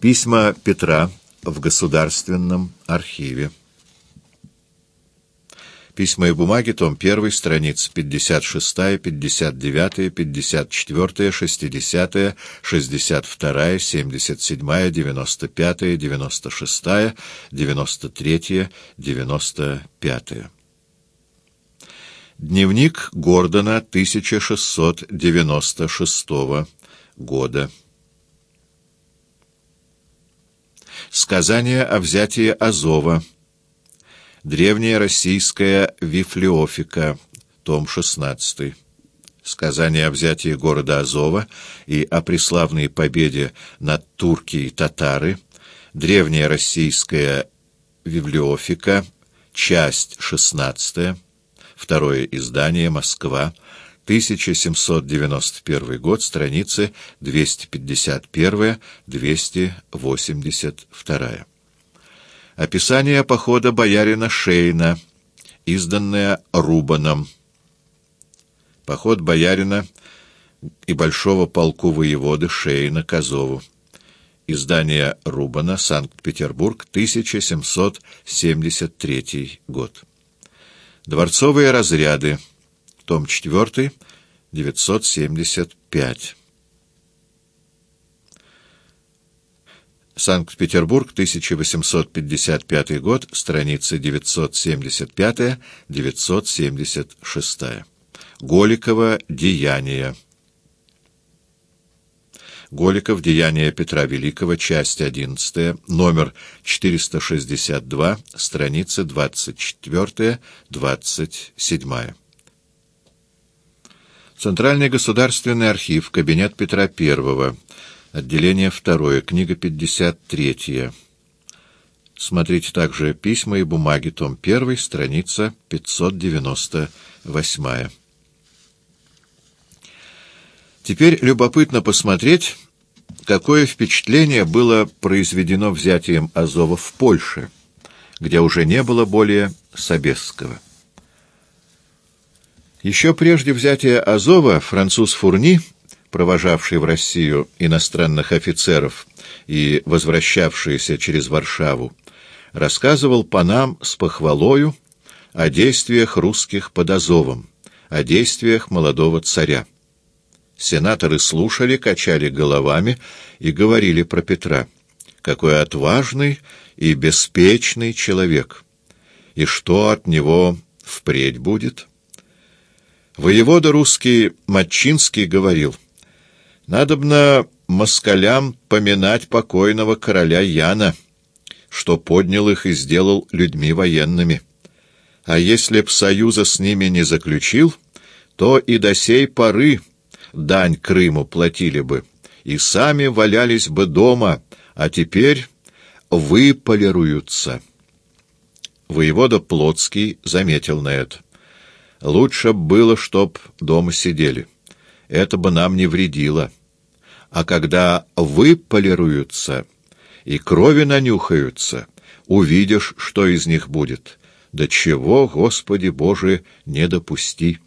Письма Петра в Государственном архиве. Письма и бумаги, том 1, страниц 56, 59, 54, 60, 62, 77, 95, 96, 93, 95. Дневник Гордона 1696 года. Сказание о взятии Азова. Древняя российская Вифлеофика. Том 16. Сказание о взятии города Азова и о преславной победе над турки и татары. Древняя российская Вифлеофика. Часть 16. Второе издание. Москва. 1791 год, страницы 251-282. Описание похода боярина Шейна, изданное Рубаном. Поход боярина и большого полку воеводы Шейна к Азову. Издание Рубана, Санкт-Петербург, 1773 год. Дворцовые разряды том 4, 975. Санкт-Петербург, 1855 год, страницы 975-976. Голикова «Деяния». Голиков «Деяния Петра Великого», часть 11, номер 462, страница 24-27. Центральный государственный архив, кабинет Петра I, отделение 2, книга 53. Смотрите также письма и бумаги, том 1, страница 598. Теперь любопытно посмотреть, какое впечатление было произведено взятием Азова в Польше, где уже не было более Собесского. Еще прежде взятия Азова француз Фурни, провожавший в Россию иностранных офицеров и возвращавшийся через Варшаву, рассказывал панам с похвалою о действиях русских под Азовом, о действиях молодого царя. Сенаторы слушали, качали головами и говорили про Петра. Какой отважный и беспечный человек! И что от него впредь будет? Воевода русский Матчинский говорил, «Надобно москалям поминать покойного короля Яна, что поднял их и сделал людьми военными. А если б союза с ними не заключил, то и до сей поры дань Крыму платили бы, и сами валялись бы дома, а теперь выполируются». Воевода Плотский заметил на это. Лучше было, чтоб дома сидели. Это бы нам не вредило. А когда выполируются и крови нанюхаются, увидишь, что из них будет. Да чего, Господи Боже, не допусти!»